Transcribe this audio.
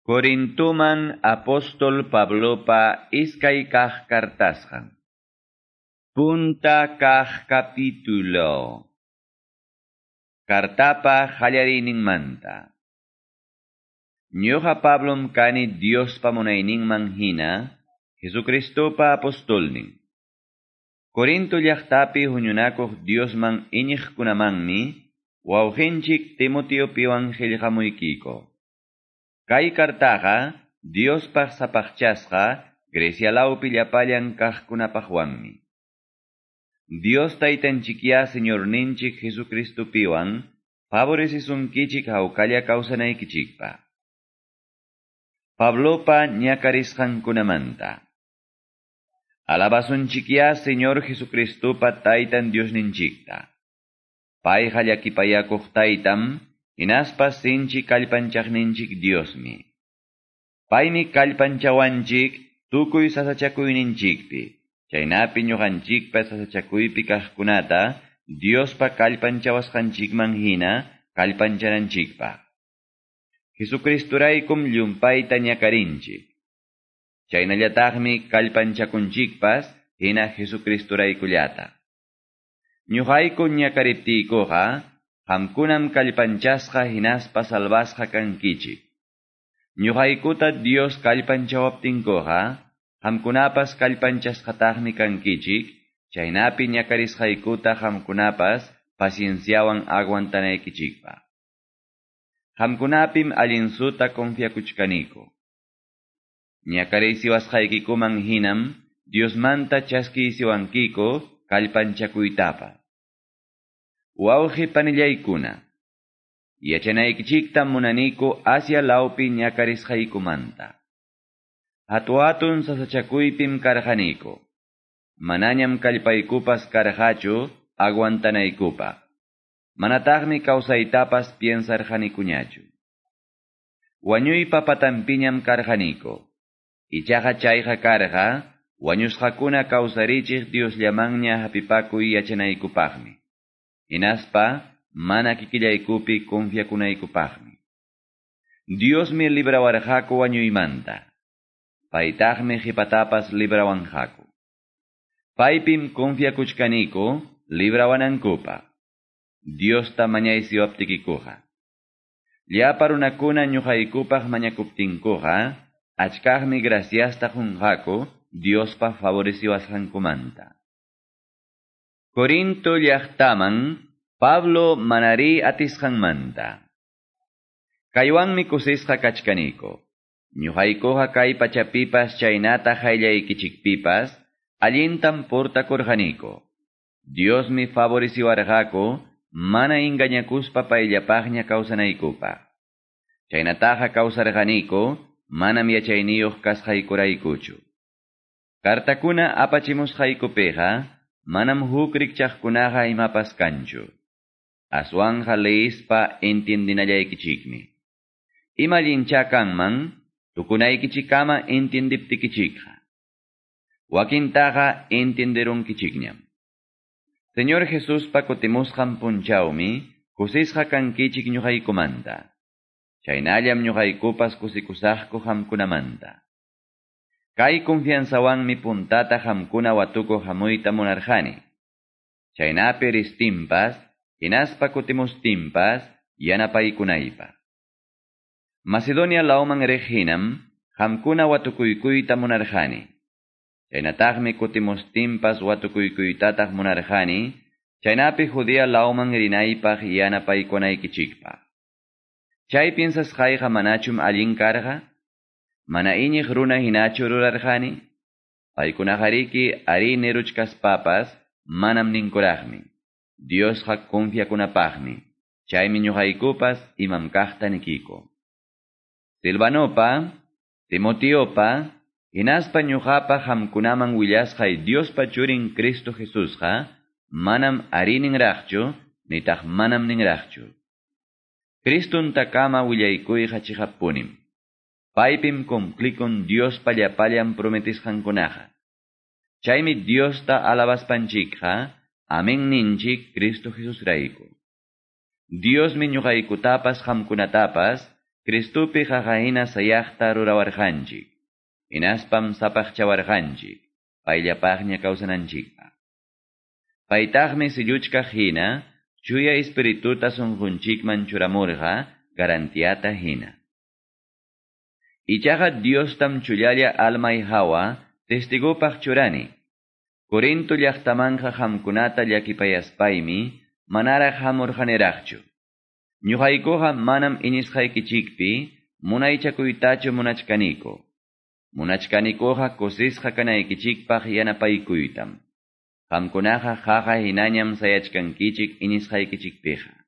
Corintuman apóstol Pablopa iskay kah kartasjan. Punta kah capítulo. Kartapa manta. Ñoja Pablom kani Dios pamunayning manhina, Jesucristo pa apostolning. Corinto llaqtapi huñunakuq Dios man iñiq kunamanmi, wawqinchik Timoteo piwan. Kay kartaqa Diospaq sapaqchasqa Grecialawpi llapallan kaqkunapaqwanmi. Dios taytanchikya Señorninchik Jesucristo piwan favorecisunkichik hawkalla kawsanaykichikpa. Pablopa ñakarisqankunamanta. Alabasunchikya Señor Jesucristopa taytan Diosninchikta. Payqa llakipayakuq taytam Inaspas sinchi kallpanchaqninchik Diosmi. Paymi kallpanchawanchik tukuy sasachakuyninchikpi. Chaynapi ñuqanchikpa sasachakuypi kaqkunata Diospa kallpanchawasqanchikman hina kallpanchananchikpa. Jesucristuraykum llumpayta ñakarinchik. Chaynallataqmi kallpanchakunchikpas hina Jesucristuraykullata. Ñuqayku ñakariptiykuqa Hamkunam kallpanchasqa hinaspa salvasqa kankichik. Ñuqaykuta Dios kallpanchawaptinkuqa, hamkunapas kallpanchasqataqmi kankichik, chaynapi ñakarisqaykuta hamkunapas pacienciawan aguantanaykichikpa. Hamkunapim allinsuta confiakuchkaniko. Ñakarisiwasqaykikuman hinam, Diosmanta chaskisiwankiko kallpanchakuytapa. Wauji panillaykuna. Yachanaykichikta munaniku Asia laupi ñakarisqaykumanta. Hatuatun sasachakuypim karqaniku. Manañam kallpaykupas karqachu aguantanaykupaq. Manataqmi kawsaytapas piensarqanikuñachu. Wañuypa patampiñam karqaniku. Ichaqa chayqa karqa, wañusqakuna kawsarichiq Diosllamanña hapipakuy yachanaykupaqmi. Inaspa, mana kikillaykupi confiakunaykupaqmi. Diosmi librawarqaku wañuymanta. Paytaqmi hipatapas librawanqaku. Paypim confiakuchkaniku librawanankupaq. Diosta mañaysiwaptikikuqa. Llapa runakuna ñuqaykupaq mañakuptinkuqa, achkaqmi graciasta junqaku Diospa favoreciwasqankumanta. Corinto llaqtaman Pablo manari atisqanmanta. Kaywanmi kusisqa kachkaniko. Ñuqaykuqa kay pachapipas chaynata hayllaykichikpipas allintam portakurqaniko. Diosmi favoreciwarqaku mana ingañakuspa payllapaqña kawsanaykupaq. Chaynataqa kawsarqaniko manam yachayniyuq kasqaykuraykuchu. Kartakuna apachimusqaykupiqa manam huk rikchaqkunaqa imapas kanchu. Aswanja leispa entendinallaykichikmi. Ima lincha kanman, tukunaykichikama entendiptikichikqa. Wakintaqa entenderunkichikñam. Señor Jesús pa kutimusqan punchawmi, kusisqa kankichik ñuqaykumanta. Chaynallam ñuqaykupas kusikusaqku hamkunamanta. Kay confianzawanmi puntata hamkuna watuko hamuyta munarjani. Chaynapi ristimpas, hinaspa kutimustimpas, yanapaykunaypa. Macedonia lauman reginam, hamkuna watukuykuyta munarjani. Chaynataqmi kutimustimpas watukuykuytataq munarjani, chaynapi judía lauman rinaypaq yanapaykunaykichikpa. Chay piensasqayqa manachum allin karqa, Mana iñiq runa hinachu rurarqani, paykunahariki ari papas, manam ninkuraqmi. Diosqa confiakunapaqmi. Chaymi ñuqaykupas imam kaqta nikiko. Silvanopa, Timotiopa, hinaspa ñuqapa hamkunaman willasqay Diospa churin Cristo Jesusqa, manam arininraqchu, nitaq manam ninraqchu. Kristun takama willaykuyqa chiqapunim. Paypim cumclicon Dios pallapallam prometisqankunaqa. Chaymi Diosta alabaspanchikqa, amen ninchik Cristo Jesusrayku. Diosmi ñuqaykutapas hamkunatapas Cristupi jajahina sayaqta rurawarqanchik. Inaspam sapaqchawarqanchik. Payllapaqña kawsananchikpa. Paytaqmi silluchkaq hina, chuya espirituta sunqunchikman churamurqa, garantiata hina. Ichaqa Diostam chullalla almay hawa, testigopaq churani. Corinto llaqtamanqa hamkunata llakipayaspaimi, manaraq hamurqaniraqchu. Ñuqaykuqa manam inisqaykichikpi, munaychakuytachu munachkaniko. Munachkanikuqa kusisqa kanaykichikpaq yanapaykuytam. Qamkunaqa qaqa hinañam sayachkankichik inisqaykichikpiqa.